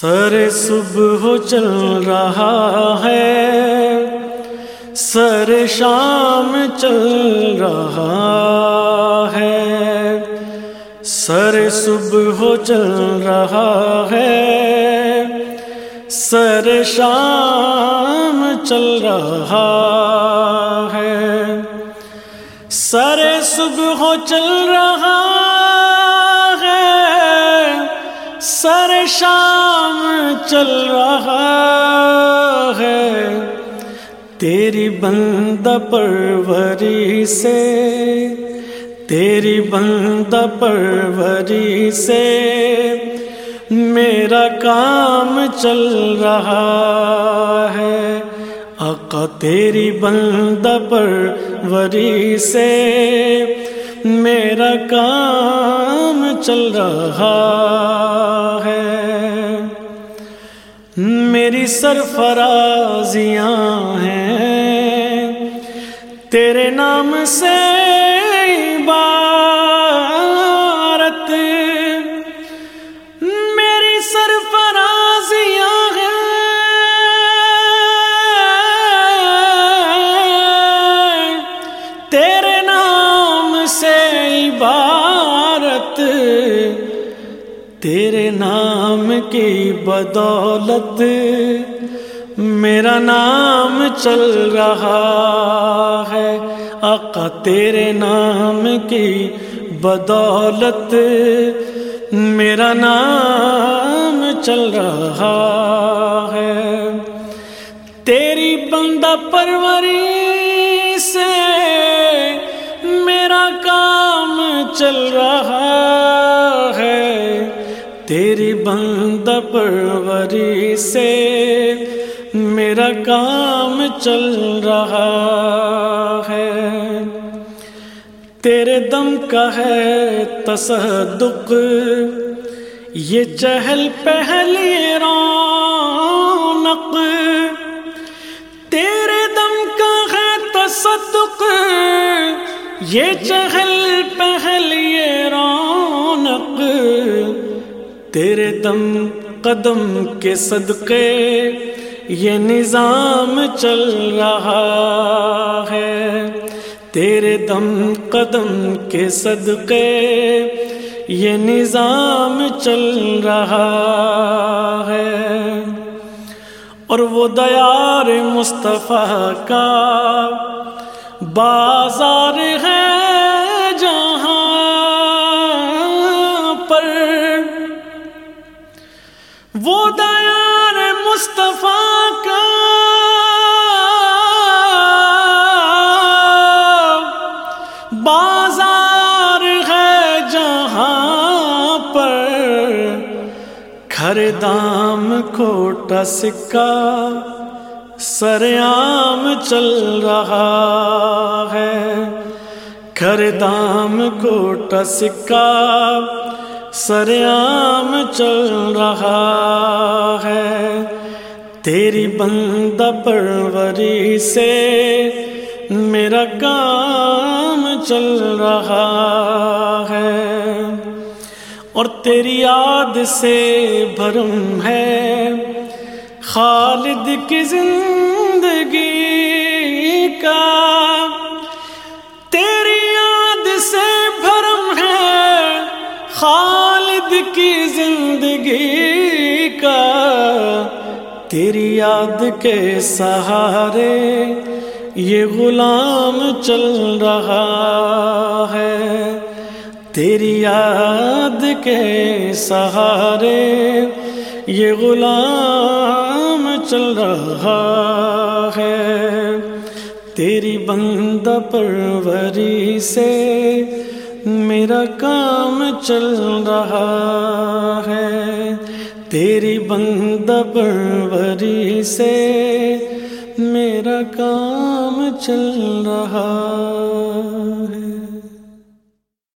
سر صبح چل رہا ہے۔ سر شام چل رہا ہے۔ سر صبح چل رہا ہے۔ سر شام چل رہا ہے۔ سر صبح چل رہا سر شام چل رہا ہے۔ تیری بند پروری سے، تیری بند پروری سے میرا کام چل رہا ہے۔ آقا تیری بند پروری سے میرا کام چل رہا ہے۔ میری سرفرازیاں ہیں۔ تیرے نام سے تیرے نام کی بدولت میرا نام چل رہا ہے۔ آقا تیرے نام کی بدولت میرا نام چل رہا ہے۔ تیری بندہ پروری سے میرا کام چل رہا تیری بند پروری سے میرا کام چل رہا ہے۔ تیرے دم کا ہے تصدق، یہ چہل پہلی رونق۔ تیرے دم کا ہے تصدق، یہ چہل پہلی رونق۔ تیرے دم قدم کے صدقے، یہ نظام چل رہا ہے۔ تیرے دم قدم کے صدقے، یہ نظام چل رہا ہے۔ اور وہ دیار مصطفیٰ کا بازار ہے وہ دیار مصطفیٰ کا بازار ہے جہاں پر کھر دام کھوٹا سکا سر عام چل رہا ہے کھر دام کوٹا سکا سر عام چل رہا ہے۔ تیری بند پروری سے میرا کام چل رہا ہے۔ اور تیری یاد سے بھرم ہے۔ خالد کی زندگی کا خالد کی زندگی کا، تیری یاد کے سہارے، یہ غلام چل رہا ہے۔ تیری یاد کے سہارے، یہ غلام چل رہا ہے۔ تیری بند پروری سے میرا کام چل رہا ہے۔ تیری بند پروری سے میرا کام چل رہا ہے۔